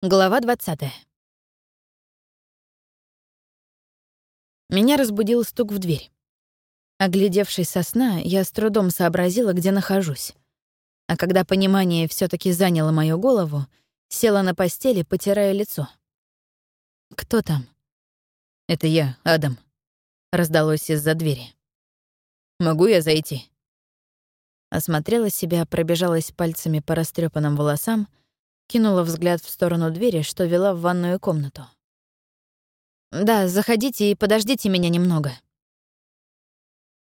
Глава 20. Меня разбудил стук в дверь. Оглядевшись со сна, я с трудом сообразила, где нахожусь. А когда понимание все таки заняло мою голову, села на постели, потирая лицо. «Кто там?» «Это я, Адам», — раздалось из-за двери. «Могу я зайти?» Осмотрела себя, пробежалась пальцами по растрепанным волосам — Кинула взгляд в сторону двери, что вела в ванную комнату. «Да, заходите и подождите меня немного».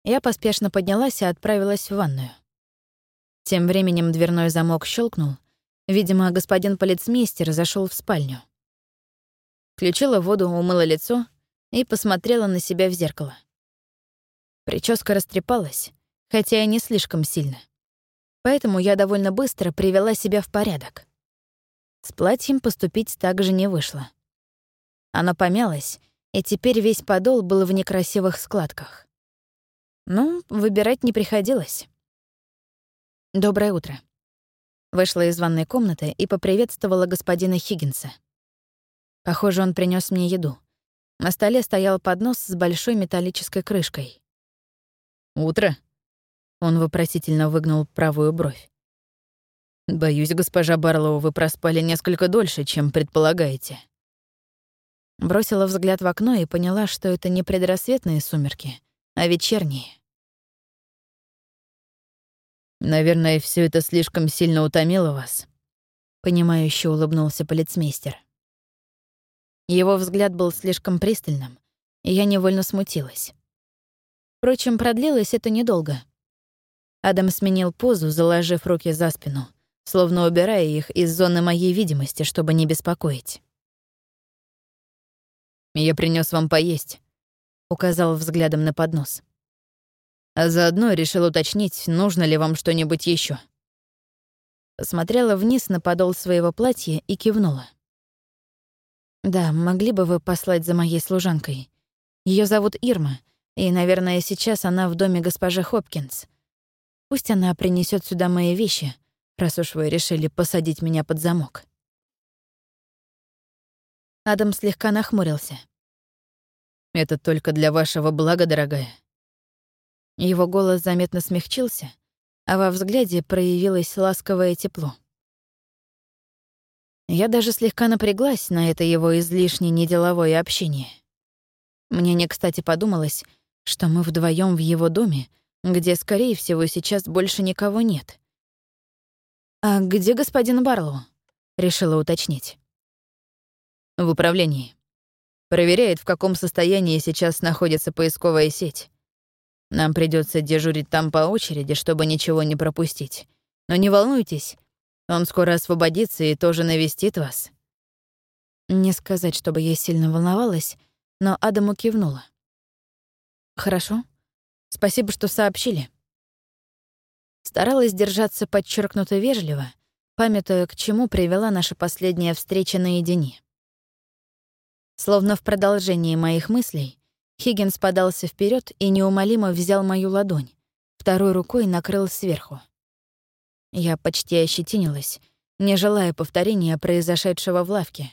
Я поспешно поднялась и отправилась в ванную. Тем временем дверной замок щелкнул. Видимо, господин полицмейстер зашел в спальню. Включила воду, умыла лицо и посмотрела на себя в зеркало. Прическа растрепалась, хотя и не слишком сильно. Поэтому я довольно быстро привела себя в порядок. С платьем поступить так же не вышло. Оно помялось, и теперь весь подол был в некрасивых складках. Ну, выбирать не приходилось. «Доброе утро». Вышла из ванной комнаты и поприветствовала господина Хиггинса. Похоже, он принес мне еду. На столе стоял поднос с большой металлической крышкой. «Утро?» Он вопросительно выгнул правую бровь. «Боюсь, госпожа Барлоу, вы проспали несколько дольше, чем предполагаете». Бросила взгляд в окно и поняла, что это не предрассветные сумерки, а вечерние. «Наверное, все это слишком сильно утомило вас», — понимающе улыбнулся полицмейстер. Его взгляд был слишком пристальным, и я невольно смутилась. Впрочем, продлилось это недолго. Адам сменил позу, заложив руки за спину — словно убирая их из зоны моей видимости, чтобы не беспокоить. «Я принес вам поесть», — указал взглядом на поднос. «А заодно решил уточнить, нужно ли вам что-нибудь еще. Посмотрела вниз на подол своего платья и кивнула. «Да, могли бы вы послать за моей служанкой. Ее зовут Ирма, и, наверное, сейчас она в доме госпожи Хопкинс. Пусть она принесет сюда мои вещи, раз уж вы решили посадить меня под замок. Адам слегка нахмурился. «Это только для вашего блага, дорогая». Его голос заметно смягчился, а во взгляде проявилось ласковое тепло. Я даже слегка напряглась на это его излишне неделовое общение. Мне не кстати подумалось, что мы вдвоем в его доме, где, скорее всего, сейчас больше никого нет. «А где господин Барлоу?» — решила уточнить. «В управлении. Проверяет, в каком состоянии сейчас находится поисковая сеть. Нам придется дежурить там по очереди, чтобы ничего не пропустить. Но не волнуйтесь, он скоро освободится и тоже навестит вас». Не сказать, чтобы я сильно волновалась, но Адаму кивнула. «Хорошо. Спасибо, что сообщили». Старалась держаться подчеркнуто вежливо, памятуя, к чему привела наша последняя встреча наедине. Словно в продолжении моих мыслей, Хиггинс подался вперед и неумолимо взял мою ладонь, второй рукой накрыл сверху. Я почти ощетинилась, не желая повторения произошедшего в лавке.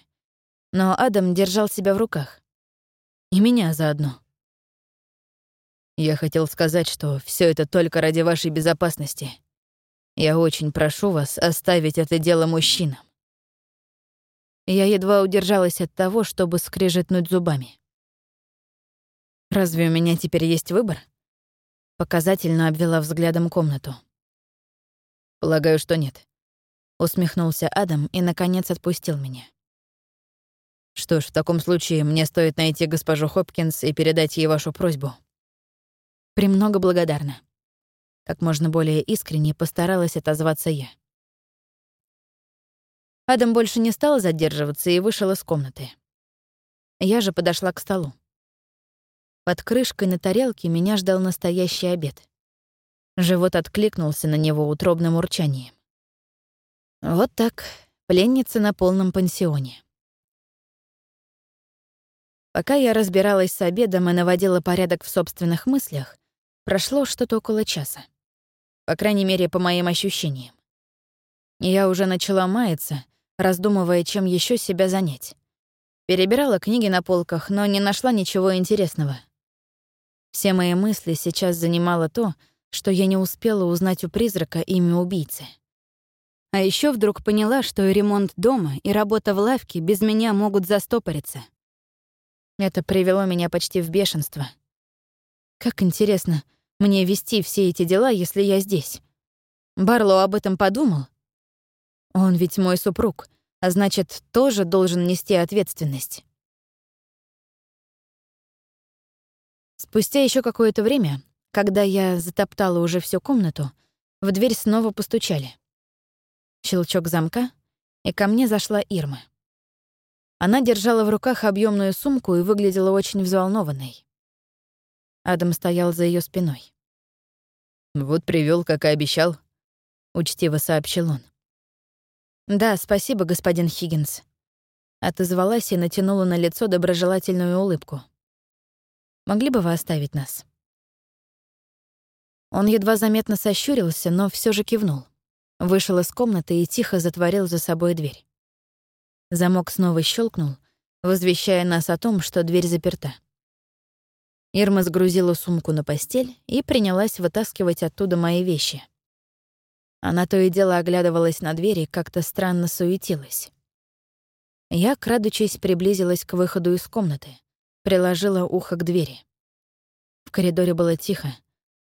Но Адам держал себя в руках. И меня заодно. Я хотел сказать, что все это только ради вашей безопасности. Я очень прошу вас оставить это дело мужчинам. Я едва удержалась от того, чтобы скрежетнуть зубами. «Разве у меня теперь есть выбор?» Показательно обвела взглядом комнату. «Полагаю, что нет», — усмехнулся Адам и, наконец, отпустил меня. «Что ж, в таком случае мне стоит найти госпожу Хопкинс и передать ей вашу просьбу». «Премного благодарна». Как можно более искренне постаралась отозваться я. Адам больше не стал задерживаться и вышел из комнаты. Я же подошла к столу. Под крышкой на тарелке меня ждал настоящий обед. Живот откликнулся на него утробным урчанием. Вот так, пленница на полном пансионе. Пока я разбиралась с обедом и наводила порядок в собственных мыслях, Прошло что-то около часа. По крайней мере, по моим ощущениям. Я уже начала маяться, раздумывая, чем еще себя занять. Перебирала книги на полках, но не нашла ничего интересного. Все мои мысли сейчас занимало то, что я не успела узнать у призрака имя убийцы. А еще вдруг поняла, что и ремонт дома, и работа в лавке без меня могут застопориться. Это привело меня почти в бешенство. Как интересно мне вести все эти дела, если я здесь. Барлоу об этом подумал? Он ведь мой супруг, а значит, тоже должен нести ответственность. Спустя еще какое-то время, когда я затоптала уже всю комнату, в дверь снова постучали. Щелчок замка, и ко мне зашла Ирма. Она держала в руках объемную сумку и выглядела очень взволнованной. Адам стоял за ее спиной. «Вот привел, как и обещал», — учтиво сообщил он. «Да, спасибо, господин Хиггинс», — отозвалась и натянула на лицо доброжелательную улыбку. «Могли бы вы оставить нас?» Он едва заметно сощурился, но все же кивнул вышел из комнаты и тихо затворил за собой дверь. Замок снова щелкнул, возвещая нас о том, что дверь заперта. Ирма сгрузила сумку на постель и принялась вытаскивать оттуда мои вещи. Она то и дело оглядывалась на двери и как-то странно суетилась. Я, крадучись, приблизилась к выходу из комнаты, приложила ухо к двери. В коридоре было тихо,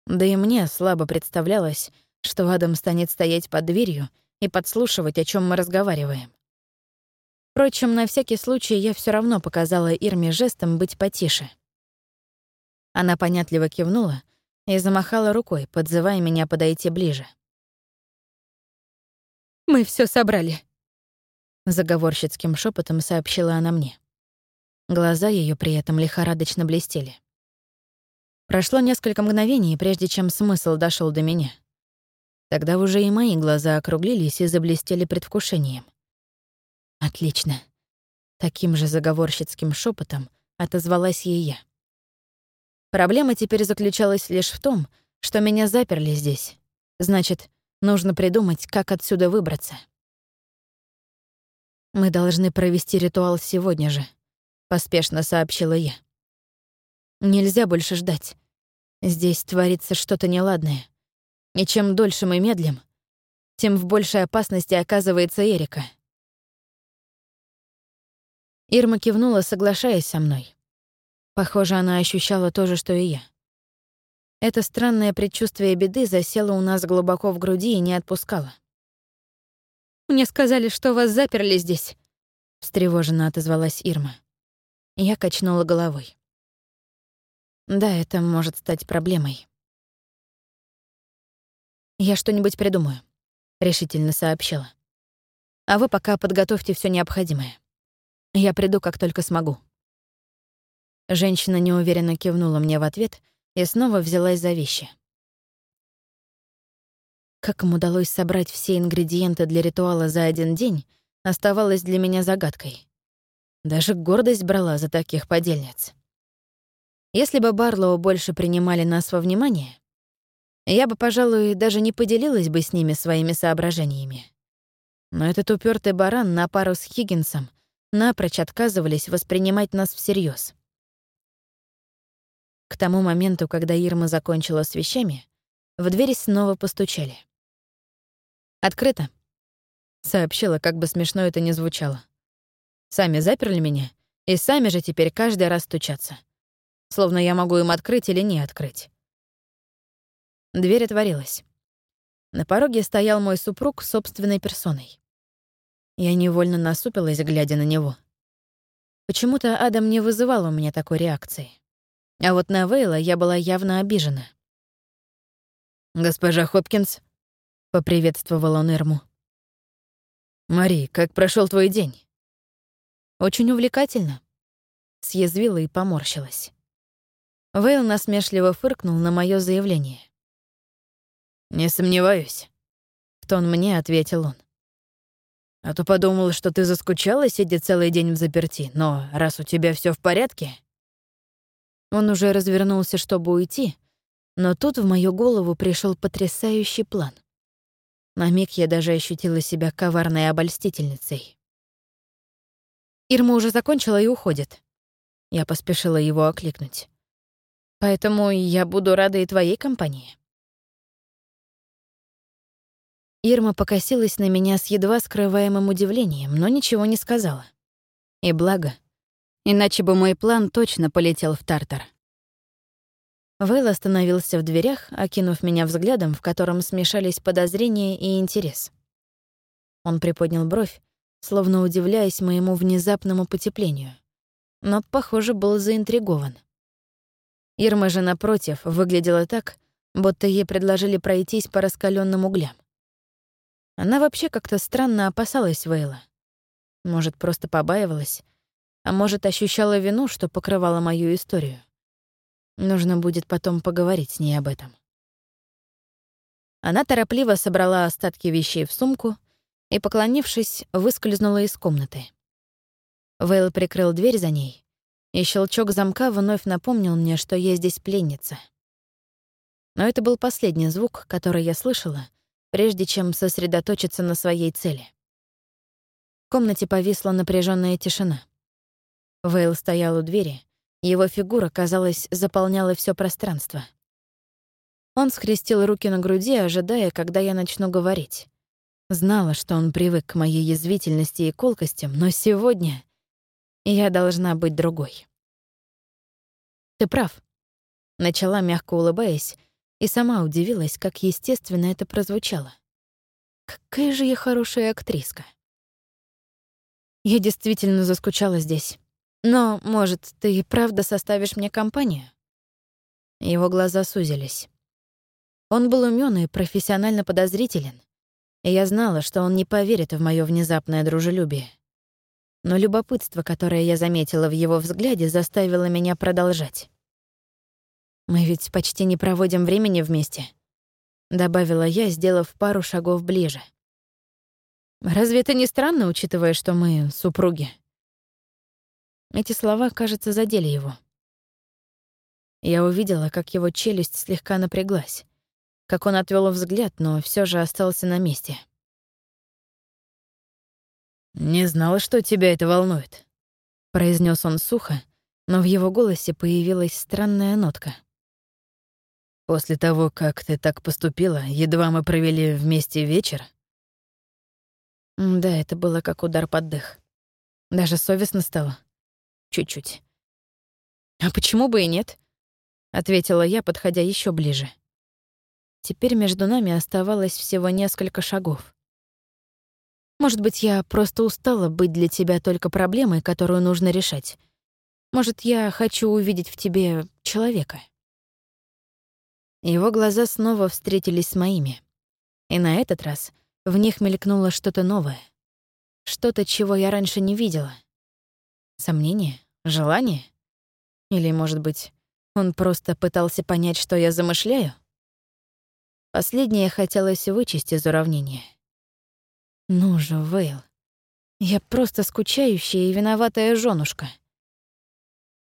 да и мне слабо представлялось, что Адам станет стоять под дверью и подслушивать, о чем мы разговариваем. Впрочем, на всякий случай я все равно показала Ирме жестом быть потише. Она понятливо кивнула и замахала рукой, подзывая меня подойти ближе. «Мы все собрали», — заговорщицким шепотом сообщила она мне. Глаза ее при этом лихорадочно блестели. Прошло несколько мгновений, прежде чем смысл дошел до меня. Тогда уже и мои глаза округлились и заблестели предвкушением. «Отлично». Таким же заговорщицким шепотом отозвалась ей я. Проблема теперь заключалась лишь в том, что меня заперли здесь. Значит, нужно придумать, как отсюда выбраться. «Мы должны провести ритуал сегодня же», — поспешно сообщила я. «Нельзя больше ждать. Здесь творится что-то неладное. И чем дольше мы медлим, тем в большей опасности оказывается Эрика. Ирма кивнула, соглашаясь со мной. Похоже, она ощущала то же, что и я. Это странное предчувствие беды засело у нас глубоко в груди и не отпускало. «Мне сказали, что вас заперли здесь», — встревоженно отозвалась Ирма. Я качнула головой. «Да, это может стать проблемой». «Я что-нибудь придумаю», — решительно сообщила. «А вы пока подготовьте все необходимое. Я приду, как только смогу». Женщина неуверенно кивнула мне в ответ и снова взялась за вещи. Как им удалось собрать все ингредиенты для ритуала за один день, оставалось для меня загадкой. Даже гордость брала за таких подельниц. Если бы Барлоу больше принимали нас во внимание, я бы, пожалуй, даже не поделилась бы с ними своими соображениями. Но этот упертый баран на пару с Хиггинсом напрочь отказывались воспринимать нас всерьез. К тому моменту, когда Ирма закончила с вещами, в дверь снова постучали. «Открыто», — сообщила, как бы смешно это ни звучало. «Сами заперли меня, и сами же теперь каждый раз стучатся. Словно я могу им открыть или не открыть. Дверь отворилась. На пороге стоял мой супруг собственной персоной. Я невольно насупилась, глядя на него. Почему-то Адам не вызывал у меня такой реакции. А вот на Вейла я была явно обижена. «Госпожа Хопкинс», — поприветствовал он Эрму. «Мари, как прошел твой день?» «Очень увлекательно», — съязвила и поморщилась. Вейл насмешливо фыркнул на мое заявление. «Не сомневаюсь», — в тон мне ответил он. «А то подумал, что ты заскучала, сидя целый день в заперти, но раз у тебя все в порядке...» Он уже развернулся, чтобы уйти, но тут в мою голову пришел потрясающий план. На миг я даже ощутила себя коварной обольстительницей. Ирма уже закончила и уходит. Я поспешила его окликнуть. Поэтому я буду рада и твоей компании. Ирма покосилась на меня с едва скрываемым удивлением, но ничего не сказала. И благо, иначе бы мой план точно полетел в тартар. Вейл остановился в дверях, окинув меня взглядом, в котором смешались подозрения и интерес. Он приподнял бровь, словно удивляясь моему внезапному потеплению, но, похоже, был заинтригован. Ирма же, напротив, выглядела так, будто ей предложили пройтись по раскаленным углям. Она вообще как-то странно опасалась Вейла. Может, просто побаивалась, а может, ощущала вину, что покрывала мою историю. Нужно будет потом поговорить с ней об этом. Она торопливо собрала остатки вещей в сумку и, поклонившись, выскользнула из комнаты. Вейл прикрыл дверь за ней, и щелчок замка вновь напомнил мне, что я здесь пленница. Но это был последний звук, который я слышала, прежде чем сосредоточиться на своей цели. В комнате повисла напряженная тишина. Вейл стоял у двери, его фигура, казалось, заполняла все пространство. Он скрестил руки на груди, ожидая, когда я начну говорить. Знала, что он привык к моей язвительности и колкостям, но сегодня я должна быть другой. «Ты прав», — начала, мягко улыбаясь, и сама удивилась, как естественно это прозвучало. Какая же я хорошая актриска. Я действительно заскучала здесь. Но, может, ты и правда составишь мне компанию? Его глаза сузились. Он был умён и профессионально подозрителен, и я знала, что он не поверит в моё внезапное дружелюбие. Но любопытство, которое я заметила в его взгляде, заставило меня продолжать. Мы ведь почти не проводим времени вместе», — добавила я, сделав пару шагов ближе. «Разве это не странно, учитывая, что мы супруги?» Эти слова, кажется, задели его. Я увидела, как его челюсть слегка напряглась, как он отвел взгляд, но все же остался на месте. «Не знала, что тебя это волнует», — произнес он сухо, но в его голосе появилась странная нотка. После того, как ты так поступила, едва мы провели вместе вечер. Да, это было как удар под дых. Даже совестно стало. Чуть-чуть. А почему бы и нет? ответила я, подходя еще ближе. Теперь между нами оставалось всего несколько шагов. Может быть, я просто устала быть для тебя только проблемой, которую нужно решать. Может, я хочу увидеть в тебе человека. Его глаза снова встретились с моими. И на этот раз в них мелькнуло что-то новое. Что-то, чего я раньше не видела. Сомнение? Желание? Или, может быть, он просто пытался понять, что я замышляю? Последнее хотелось вычесть из уравнения. Ну же, Вейл. Я просто скучающая и виноватая женушка.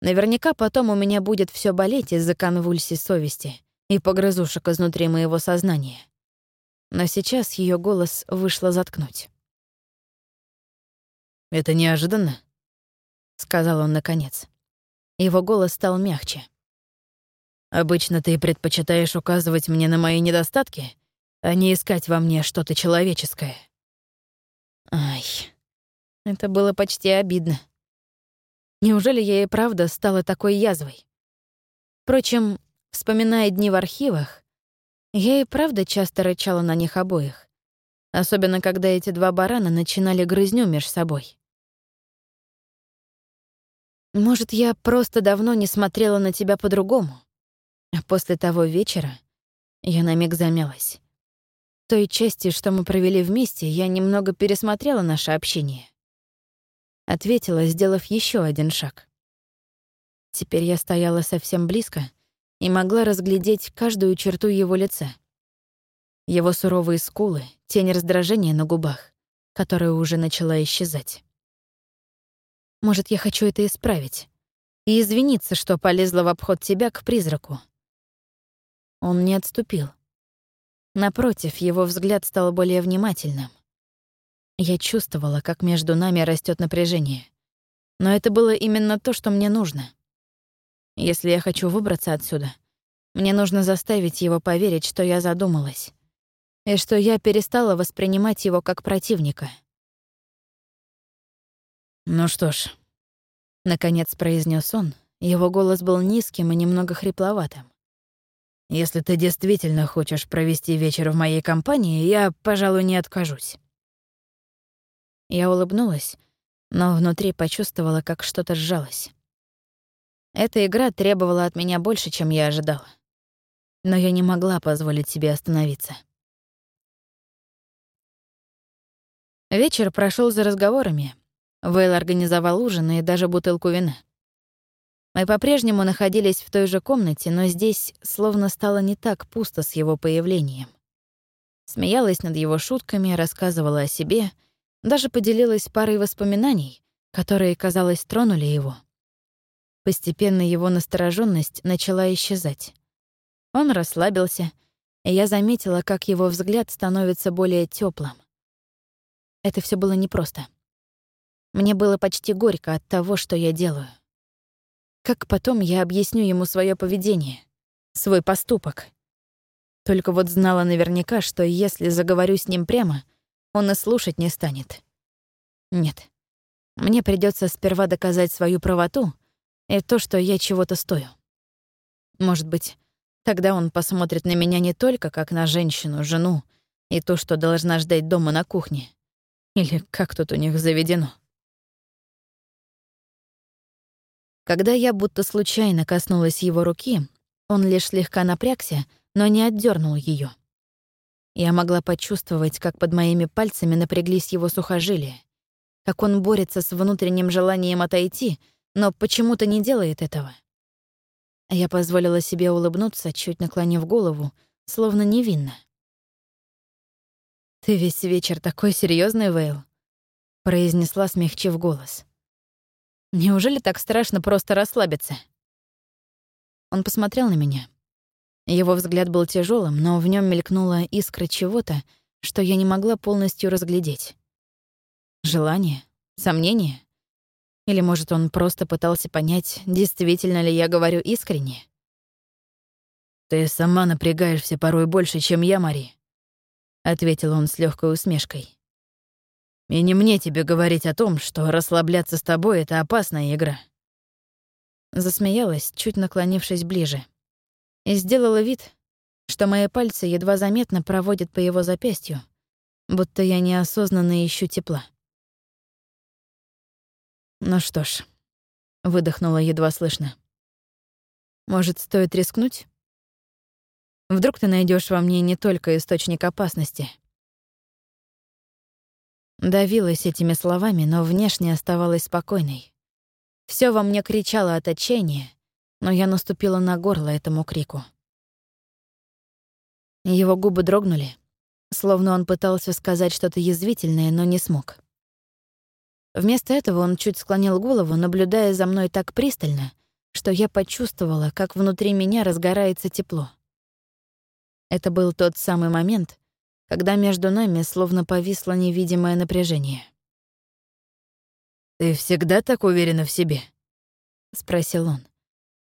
Наверняка потом у меня будет все болеть из-за конвульсий совести, и погрызушек изнутри моего сознания. Но сейчас ее голос вышло заткнуть. «Это неожиданно», — сказал он наконец. Его голос стал мягче. «Обычно ты предпочитаешь указывать мне на мои недостатки, а не искать во мне что-то человеческое». Ай, это было почти обидно. Неужели я и правда стала такой язвой? Впрочем, Вспоминая дни в архивах, я и правда часто рычала на них обоих. Особенно, когда эти два барана начинали грызню меж собой. Может, я просто давно не смотрела на тебя по-другому. А после того вечера я на миг замялась. Той части, что мы провели вместе, я немного пересмотрела наше общение. Ответила, сделав еще один шаг. Теперь я стояла совсем близко и могла разглядеть каждую черту его лица. Его суровые скулы, тень раздражения на губах, которая уже начала исчезать. Может, я хочу это исправить и извиниться, что полезла в обход тебя к призраку. Он не отступил. Напротив, его взгляд стал более внимательным. Я чувствовала, как между нами растет напряжение. Но это было именно то, что мне нужно. Если я хочу выбраться отсюда, мне нужно заставить его поверить, что я задумалась, и что я перестала воспринимать его как противника. «Ну что ж», — наконец произнес он, его голос был низким и немного хрипловатым. «Если ты действительно хочешь провести вечер в моей компании, я, пожалуй, не откажусь». Я улыбнулась, но внутри почувствовала, как что-то сжалось. Эта игра требовала от меня больше, чем я ожидала. Но я не могла позволить себе остановиться. Вечер прошел за разговорами. Вейл организовал ужин и даже бутылку вина. Мы по-прежнему находились в той же комнате, но здесь словно стало не так пусто с его появлением. Смеялась над его шутками, рассказывала о себе — даже поделилась парой воспоминаний, которые, казалось, тронули его. Постепенно его настороженность начала исчезать. Он расслабился, и я заметила, как его взгляд становится более теплым. Это все было непросто. Мне было почти горько от того, что я делаю. Как потом я объясню ему свое поведение, свой поступок? Только вот знала наверняка, что если заговорю с ним прямо — он и слушать не станет. Нет. Мне придется сперва доказать свою правоту и то, что я чего-то стою. Может быть, тогда он посмотрит на меня не только как на женщину, жену и то, что должна ждать дома на кухне. Или как тут у них заведено. Когда я будто случайно коснулась его руки, он лишь слегка напрягся, но не отдернул ее. Я могла почувствовать, как под моими пальцами напряглись его сухожилия, как он борется с внутренним желанием отойти, но почему-то не делает этого. Я позволила себе улыбнуться, чуть наклонив голову, словно невинно. «Ты весь вечер такой серьезный, Вейл», — произнесла, смягчив голос. «Неужели так страшно просто расслабиться?» Он посмотрел на меня. Его взгляд был тяжелым, но в нем мелькнула искра чего-то, что я не могла полностью разглядеть. Желание? Сомнение? Или, может, он просто пытался понять, действительно ли я говорю искренне? «Ты сама напрягаешься порой больше, чем я, Мари», — ответил он с легкой усмешкой. «И не мне тебе говорить о том, что расслабляться с тобой — это опасная игра». Засмеялась, чуть наклонившись ближе и сделала вид, что мои пальцы едва заметно проводят по его запястью, будто я неосознанно ищу тепла. «Ну что ж», — выдохнула едва слышно. «Может, стоит рискнуть? Вдруг ты найдешь во мне не только источник опасности». Давилась этими словами, но внешне оставалась спокойной. Все во мне кричало от отчаяния, но я наступила на горло этому крику. Его губы дрогнули, словно он пытался сказать что-то язвительное, но не смог. Вместо этого он чуть склонил голову, наблюдая за мной так пристально, что я почувствовала, как внутри меня разгорается тепло. Это был тот самый момент, когда между нами словно повисло невидимое напряжение. «Ты всегда так уверена в себе?» — спросил он.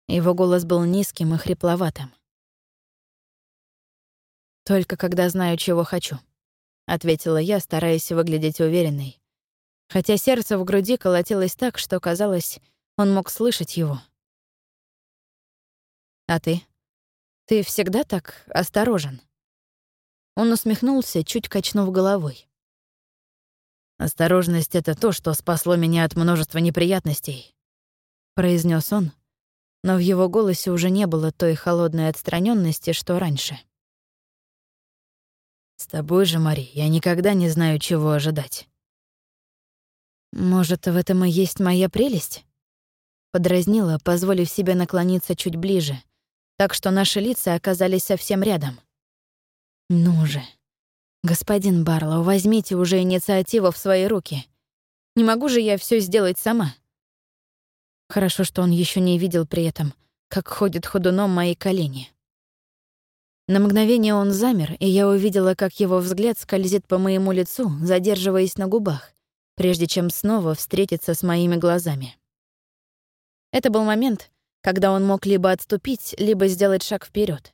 Его голос был низким и хрипловатым. «Только когда знаю, чего хочу», — ответила я, стараясь выглядеть уверенной. Хотя сердце в груди колотилось так, что, казалось, он мог слышать его. «А ты? Ты всегда так осторожен?» Он усмехнулся, чуть качнув головой. «Осторожность — это то, что спасло меня от множества неприятностей», — произнес он, но в его голосе уже не было той холодной отстраненности, что раньше. «С тобой же, Мари, я никогда не знаю, чего ожидать». «Может, в этом и есть моя прелесть?» Подразнила, позволив себе наклониться чуть ближе, так что наши лица оказались совсем рядом. «Ну же, господин Барлоу, возьмите уже инициативу в свои руки. Не могу же я все сделать сама?» Хорошо, что он еще не видел при этом, как ходят ходуном мои колени. На мгновение он замер, и я увидела, как его взгляд скользит по моему лицу, задерживаясь на губах, прежде чем снова встретиться с моими глазами. Это был момент, когда он мог либо отступить, либо сделать шаг вперед,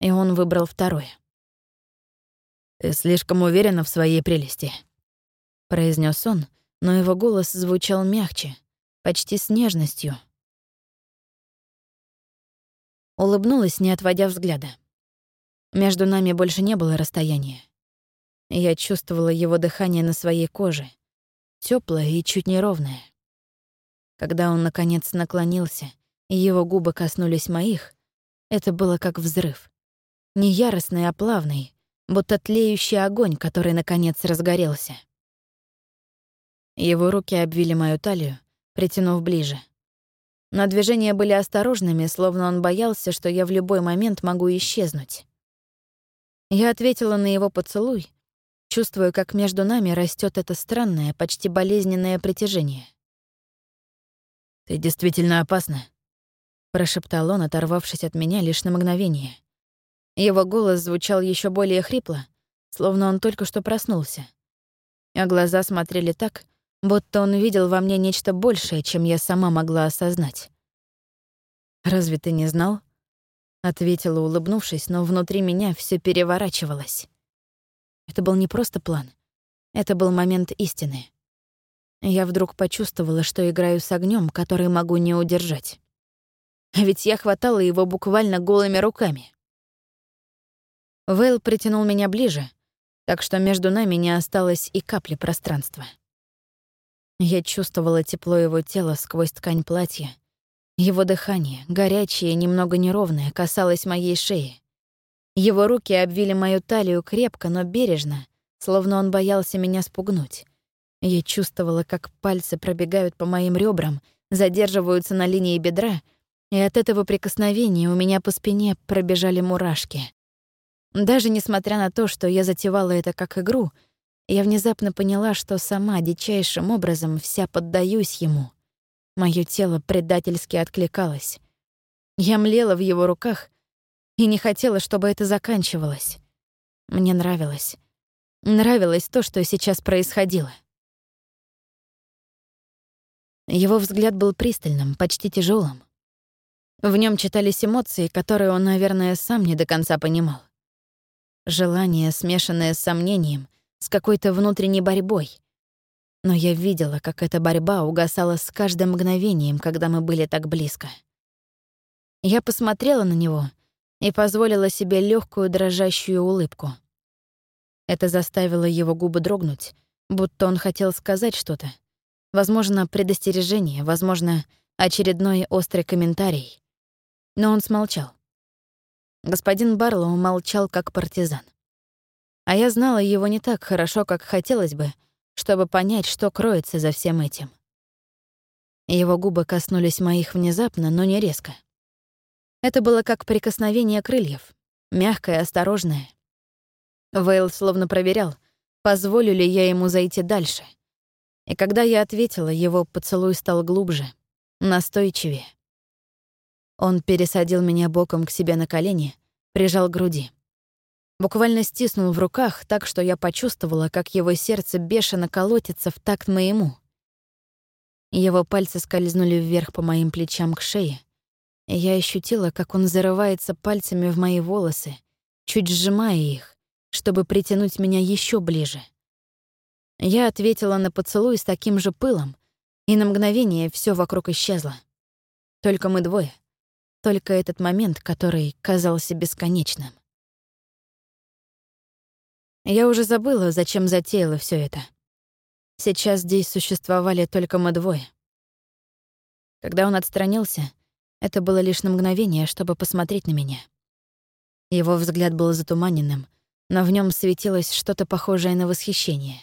И он выбрал второе. «Ты слишком уверена в своей прелести», — произнес он, но его голос звучал мягче, почти с нежностью. Улыбнулась, не отводя взгляда. Между нами больше не было расстояния. Я чувствовала его дыхание на своей коже, теплое и чуть неровное. Когда он, наконец, наклонился, и его губы коснулись моих, это было как взрыв. Не яростный, а плавный, будто тлеющий огонь, который, наконец, разгорелся. Его руки обвили мою талию, притянув ближе. Но движения были осторожными, словно он боялся, что я в любой момент могу исчезнуть. Я ответила на его поцелуй, чувствуя, как между нами растет это странное, почти болезненное притяжение. «Ты действительно опасна», — прошептал он, оторвавшись от меня лишь на мгновение. Его голос звучал еще более хрипло, словно он только что проснулся. А глаза смотрели так, будто он видел во мне нечто большее, чем я сама могла осознать. «Разве ты не знал?» Ответила, улыбнувшись, но внутри меня все переворачивалось. Это был не просто план. Это был момент истины. Я вдруг почувствовала, что играю с огнем, который могу не удержать. А ведь я хватала его буквально голыми руками. Вейл притянул меня ближе, так что между нами не осталось и капли пространства. Я чувствовала тепло его тела сквозь ткань платья, его дыхание, горячее немного неровное, касалось моей шеи. Его руки обвили мою талию крепко, но бережно, словно он боялся меня спугнуть. Я чувствовала, как пальцы пробегают по моим ребрам, задерживаются на линии бедра, и от этого прикосновения у меня по спине пробежали мурашки. Даже несмотря на то, что я затевала это как игру, я внезапно поняла, что сама дичайшим образом вся поддаюсь ему. Моё тело предательски откликалось. Я млела в его руках и не хотела, чтобы это заканчивалось. Мне нравилось. Нравилось то, что сейчас происходило. Его взгляд был пристальным, почти тяжелым. В нем читались эмоции, которые он, наверное, сам не до конца понимал. Желание, смешанное с сомнением, с какой-то внутренней борьбой, но я видела, как эта борьба угасала с каждым мгновением, когда мы были так близко. Я посмотрела на него и позволила себе легкую дрожащую улыбку. Это заставило его губы дрогнуть, будто он хотел сказать что-то. Возможно, предостережение, возможно, очередной острый комментарий. Но он смолчал. Господин Барлоу молчал как партизан. А я знала его не так хорошо, как хотелось бы, чтобы понять, что кроется за всем этим. Его губы коснулись моих внезапно, но не резко. Это было как прикосновение крыльев, мягкое, осторожное. Вейл словно проверял, позволю ли я ему зайти дальше. И когда я ответила, его поцелуй стал глубже, настойчивее. Он пересадил меня боком к себе на колени, прижал к груди. Буквально стиснул в руках так, что я почувствовала, как его сердце бешено колотится в такт моему. Его пальцы скользнули вверх по моим плечам к шее, и я ощутила, как он зарывается пальцами в мои волосы, чуть сжимая их, чтобы притянуть меня еще ближе. Я ответила на поцелуй с таким же пылом, и на мгновение все вокруг исчезло. Только мы двое. Только этот момент, который казался бесконечным. Я уже забыла, зачем затеяла все это. Сейчас здесь существовали только мы двое. Когда он отстранился, это было лишь на мгновение, чтобы посмотреть на меня. Его взгляд был затуманенным, но в нем светилось что-то похожее на восхищение.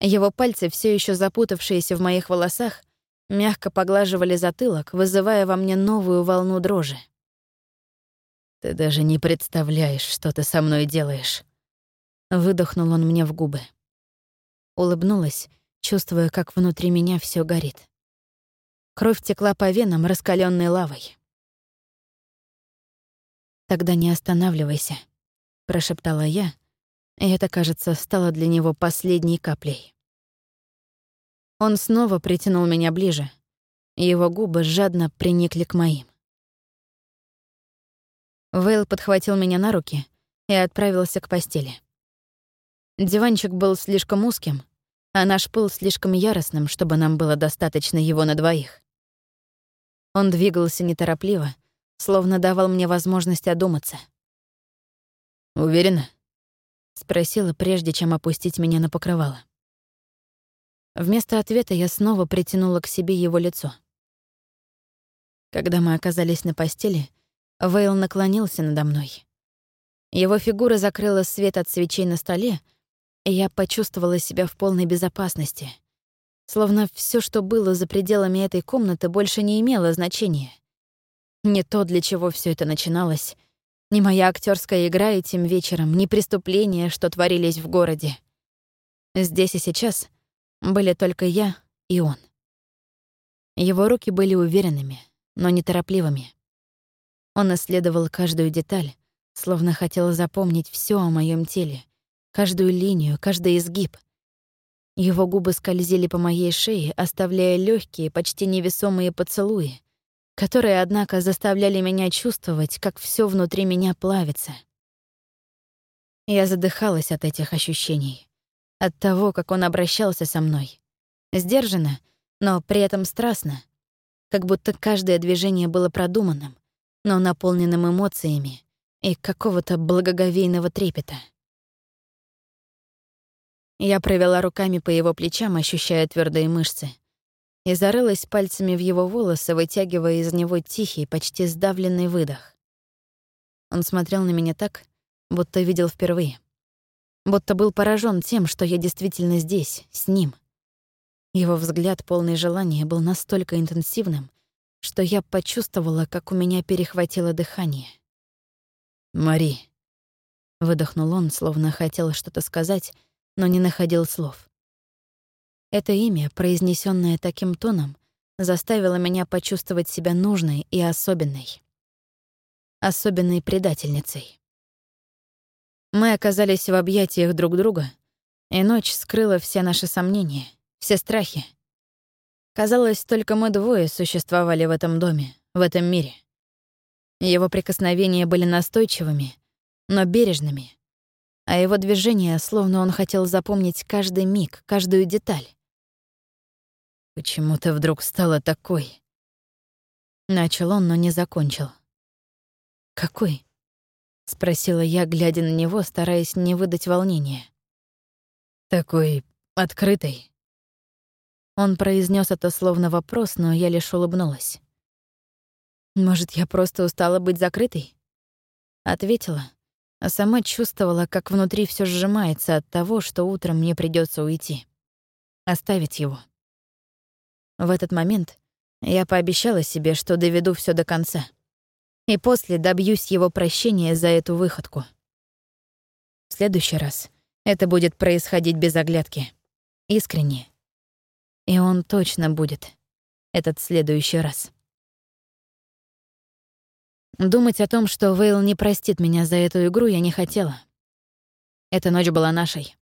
Его пальцы, все еще запутавшиеся в моих волосах, мягко поглаживали затылок, вызывая во мне новую волну дрожи. «Ты даже не представляешь, что ты со мной делаешь», Выдохнул он мне в губы. Улыбнулась, чувствуя, как внутри меня все горит. Кровь текла по венам, раскаленной лавой. «Тогда не останавливайся», — прошептала я, и это, кажется, стало для него последней каплей. Он снова притянул меня ближе. Его губы жадно приникли к моим. Вейл подхватил меня на руки и отправился к постели. Диванчик был слишком узким, а наш пыл слишком яростным, чтобы нам было достаточно его на двоих. Он двигался неторопливо, словно давал мне возможность одуматься. «Уверена?» — спросила, прежде чем опустить меня на покрывало. Вместо ответа я снова притянула к себе его лицо. Когда мы оказались на постели, Вейл наклонился надо мной. Его фигура закрыла свет от свечей на столе, и я почувствовала себя в полной безопасности. Словно все, что было за пределами этой комнаты, больше не имело значения. Не то, для чего все это начиналось, ни моя актерская игра этим вечером, ни преступления, что творились в городе. Здесь и сейчас были только я и он. Его руки были уверенными, но неторопливыми. Он исследовал каждую деталь, словно хотел запомнить все о моем теле, каждую линию, каждый изгиб. Его губы скользили по моей шее, оставляя легкие, почти невесомые поцелуи, которые, однако, заставляли меня чувствовать, как все внутри меня плавится. Я задыхалась от этих ощущений, от того, как он обращался со мной. Сдержанно, но при этом страстно, как будто каждое движение было продуманным, но наполненным эмоциями и какого-то благоговейного трепета. Я провела руками по его плечам, ощущая твердые мышцы — и зарылась пальцами в его волосы, вытягивая из него тихий, почти сдавленный выдох. Он смотрел на меня так, будто видел впервые. Будто был поражен тем, что я действительно здесь, с ним. Его взгляд, полный желания, был настолько интенсивным, что я почувствовала, как у меня перехватило дыхание. «Мари», — выдохнул он, словно хотел что-то сказать, но не находил слов. Это имя, произнесенное таким тоном, заставило меня почувствовать себя нужной и особенной. Особенной предательницей. Мы оказались в объятиях друг друга, и ночь скрыла все наши сомнения, все страхи. Казалось, только мы двое существовали в этом доме, в этом мире. Его прикосновения были настойчивыми, но бережными, а его движения, словно он хотел запомнить каждый миг, каждую деталь. «Почему ты вдруг стала такой?» Начал он, но не закончил. «Какой?» — спросила я, глядя на него, стараясь не выдать волнения. «Такой открытой». Он произнес это словно вопрос, но я лишь улыбнулась. «Может, я просто устала быть закрытой?» Ответила, а сама чувствовала, как внутри все сжимается от того, что утром мне придется уйти. Оставить его. В этот момент я пообещала себе, что доведу все до конца. И после добьюсь его прощения за эту выходку. В следующий раз это будет происходить без оглядки. Искренне. И он точно будет. Этот следующий раз. Думать о том, что Вейл не простит меня за эту игру, я не хотела. Эта ночь была нашей.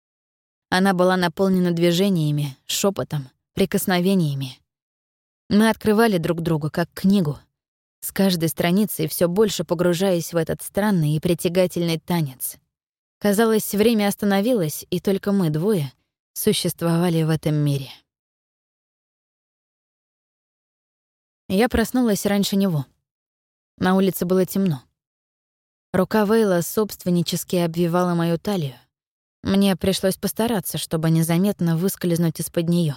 Она была наполнена движениями, шепотом, прикосновениями. Мы открывали друг друга как книгу, с каждой страницей все больше погружаясь в этот странный и притягательный танец. Казалось, время остановилось, и только мы двое существовали в этом мире. Я проснулась раньше него. На улице было темно. Рука Вейла собственнически обвивала мою талию. Мне пришлось постараться, чтобы незаметно выскользнуть из-под нее.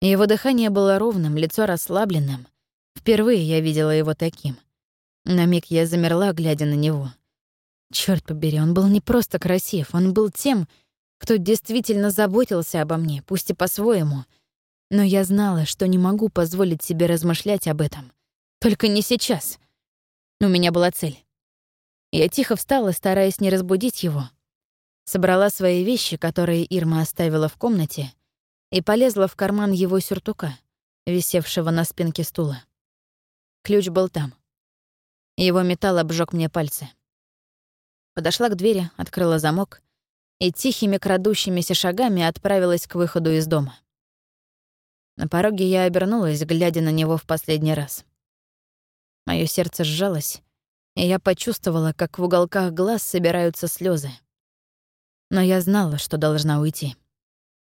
Его дыхание было ровным, лицо расслабленным. Впервые я видела его таким. На миг я замерла, глядя на него. Черт побери, он был не просто красив, он был тем, кто действительно заботился обо мне, пусть и по-своему. Но я знала, что не могу позволить себе размышлять об этом. Только не сейчас. У меня была цель. Я тихо встала, стараясь не разбудить его. Собрала свои вещи, которые Ирма оставила в комнате, и полезла в карман его сюртука, висевшего на спинке стула. Ключ был там. Его металл обжег мне пальцы. Подошла к двери, открыла замок и тихими крадущимися шагами отправилась к выходу из дома. На пороге я обернулась, глядя на него в последний раз. Моё сердце сжалось, и я почувствовала, как в уголках глаз собираются слезы. Но я знала, что должна уйти.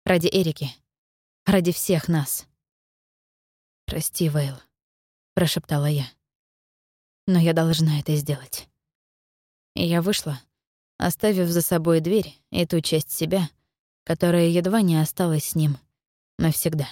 Ради Эрики. Ради всех нас. «Прости, Вейл», — прошептала я. «Но я должна это сделать». И я вышла, оставив за собой дверь и ту часть себя, которая едва не осталась с ним навсегда.